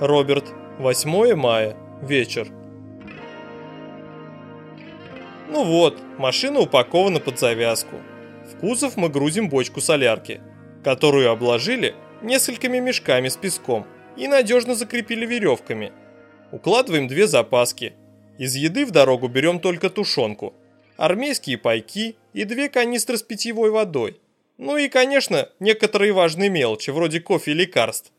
Роберт, 8 мая, вечер. Ну вот, машина упакована под завязку. В кузов мы грузим бочку солярки, которую обложили несколькими мешками с песком и надежно закрепили веревками. Укладываем две запаски. Из еды в дорогу берем только тушенку, армейские пайки и две канистры с питьевой водой. Ну и, конечно, некоторые важные мелочи, вроде кофе и лекарств.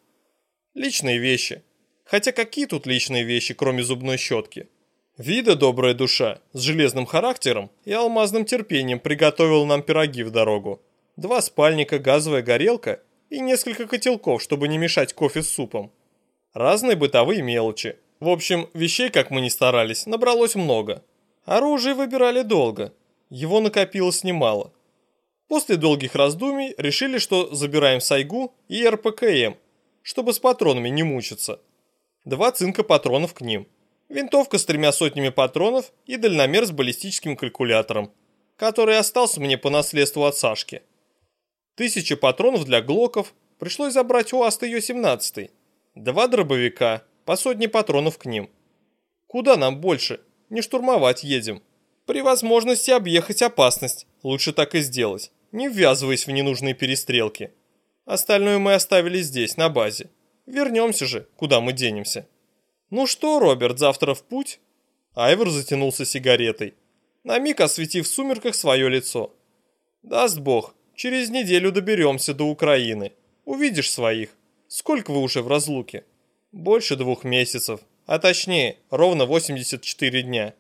Личные вещи. Хотя какие тут личные вещи, кроме зубной щетки? Вида добрая душа, с железным характером и алмазным терпением приготовил нам пироги в дорогу. Два спальника, газовая горелка и несколько котелков, чтобы не мешать кофе с супом. Разные бытовые мелочи. В общем, вещей, как мы ни старались, набралось много. Оружие выбирали долго. Его накопилось немало. После долгих раздумий решили, что забираем Сайгу и РПКМ, чтобы с патронами не мучиться. Два цинка патронов к ним – винтовка с тремя сотнями патронов и дальномер с баллистическим калькулятором, который остался мне по наследству от Сашки. Тысяча патронов для глоков, пришлось забрать у Аста ее 17 Два дробовика, по сотне патронов к ним. Куда нам больше? Не штурмовать едем. При возможности объехать опасность, лучше так и сделать, не ввязываясь в ненужные перестрелки. Остальное мы оставили здесь, на базе. Вернемся же, куда мы денемся. «Ну что, Роберт, завтра в путь?» Айвор затянулся сигаретой, на миг осветив в сумерках свое лицо. «Даст бог, через неделю доберемся до Украины. Увидишь своих. Сколько вы уже в разлуке?» «Больше двух месяцев, а точнее, ровно 84 дня.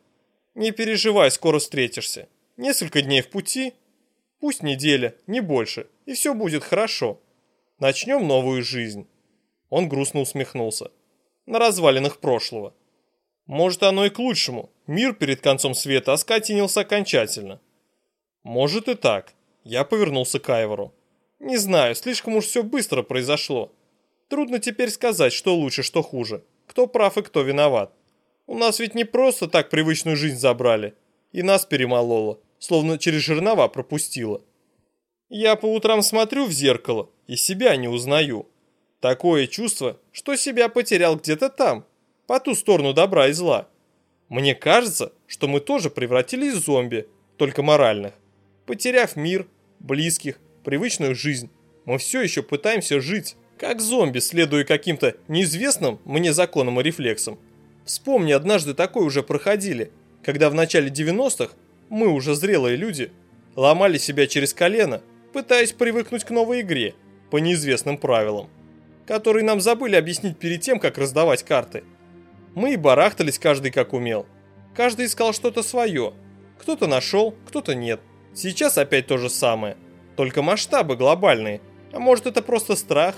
Не переживай, скоро встретишься. Несколько дней в пути, пусть неделя, не больше, и все будет хорошо. Начнем новую жизнь». Он грустно усмехнулся на развалинах прошлого. Может, оно и к лучшему. Мир перед концом света оскотинился окончательно. Может и так. Я повернулся к Айвору. Не знаю, слишком уж все быстро произошло. Трудно теперь сказать, что лучше, что хуже. Кто прав и кто виноват. У нас ведь не просто так привычную жизнь забрали. И нас перемололо, словно через жернова пропустило. Я по утрам смотрю в зеркало и себя не узнаю. Такое чувство, что себя потерял где-то там, по ту сторону добра и зла. Мне кажется, что мы тоже превратились в зомби, только моральных. Потеряв мир, близких, привычную жизнь, мы все еще пытаемся жить, как зомби, следуя каким-то неизвестным мне законам и рефлексам. Вспомни, однажды такое уже проходили, когда в начале 90-х мы, уже зрелые люди, ломали себя через колено, пытаясь привыкнуть к новой игре по неизвестным правилам который нам забыли объяснить перед тем, как раздавать карты. Мы и барахтались каждый как умел. Каждый искал что-то свое. Кто-то нашел, кто-то нет. Сейчас опять то же самое. Только масштабы глобальные. А может это просто страх?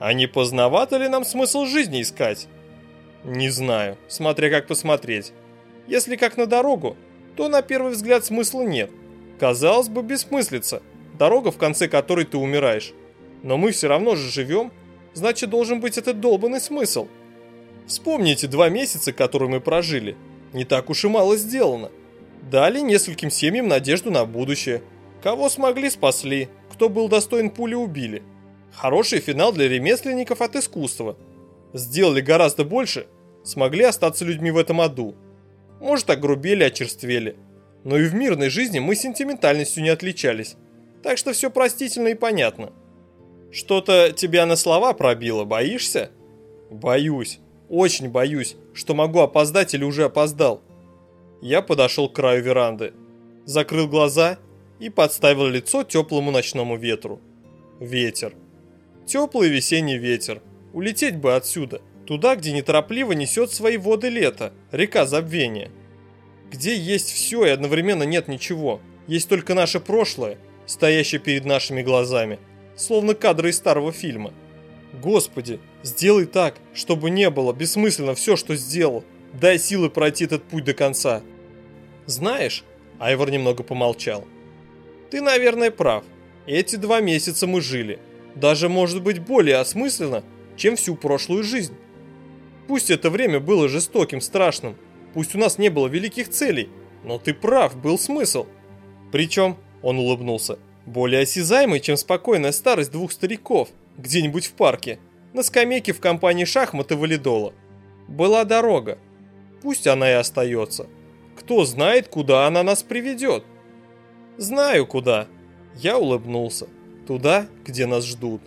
А не поздновато ли нам смысл жизни искать? Не знаю, смотря как посмотреть. Если как на дорогу, то на первый взгляд смысла нет. Казалось бы, бессмыслица. Дорога, в конце которой ты умираешь. Но мы все равно же живем значит должен быть этот долбанный смысл. Вспомните два месяца, которые мы прожили. Не так уж и мало сделано. Дали нескольким семьям надежду на будущее. Кого смогли, спасли. Кто был достоин пули, убили. Хороший финал для ремесленников от искусства. Сделали гораздо больше, смогли остаться людьми в этом аду. Может, огрубели, очерствели. Но и в мирной жизни мы сентиментальностью не отличались. Так что все простительно и понятно. Что-то тебя на слова пробило, боишься? Боюсь, очень боюсь, что могу опоздать или уже опоздал. Я подошел к краю веранды, закрыл глаза и подставил лицо теплому ночному ветру. Ветер. Теплый весенний ветер. Улететь бы отсюда, туда, где неторопливо несет свои воды лето, река забвения. Где есть все и одновременно нет ничего. Есть только наше прошлое, стоящее перед нашими глазами – словно кадры из старого фильма. Господи, сделай так, чтобы не было бессмысленно все, что сделал. Дай силы пройти этот путь до конца. Знаешь, Айвор немного помолчал. Ты, наверное, прав. Эти два месяца мы жили. Даже, может быть, более осмысленно, чем всю прошлую жизнь. Пусть это время было жестоким, страшным, пусть у нас не было великих целей, но ты прав, был смысл. Причем, он улыбнулся, более осязаемый, чем спокойная старость двух стариков где-нибудь в парке. на скамейке в компании шахмат и валидола. Была дорога. Пусть она и остается. Кто знает, куда она нас приведет. Знаю куда. Я улыбнулся. Туда, где нас ждут.